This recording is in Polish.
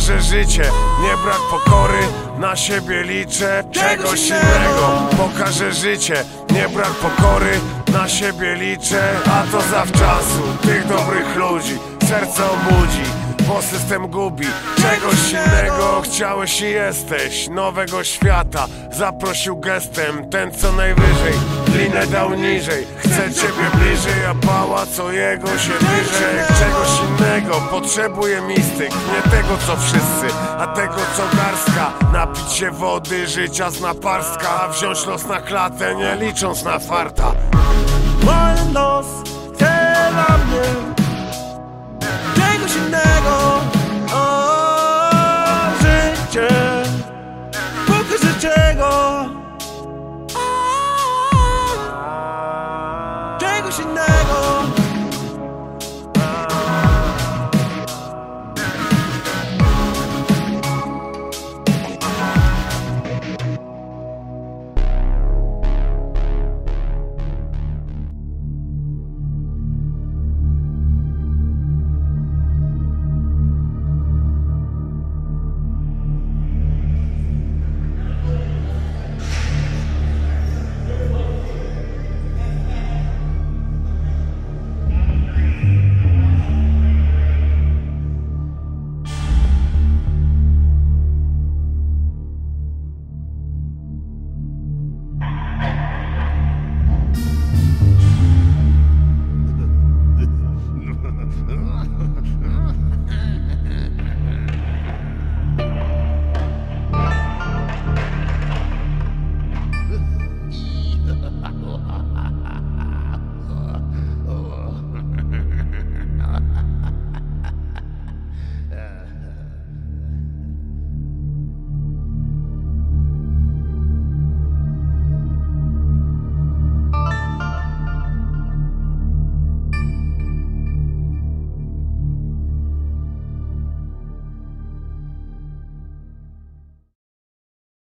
pokażę życie Nie brak pokory, na siebie liczę Czegoś innego. Pokażę życie, nie brak pokory Na siebie liczę, a to zawczasu Tych dobrych ludzi, serce obudzi bo system gubi Czegoś innego. Chciałeś i jesteś Nowego świata. Zaprosił gestem Ten co najwyżej Linę dał niżej. Chce ciebie bliżej A pałac o jego się bliżej Czegoś innego Potrzebuje mistyk Nie tego co wszyscy A tego co garstka. Napić się wody Życia z naparstka A wziąć los na klatę Nie licząc na farta. Wolny los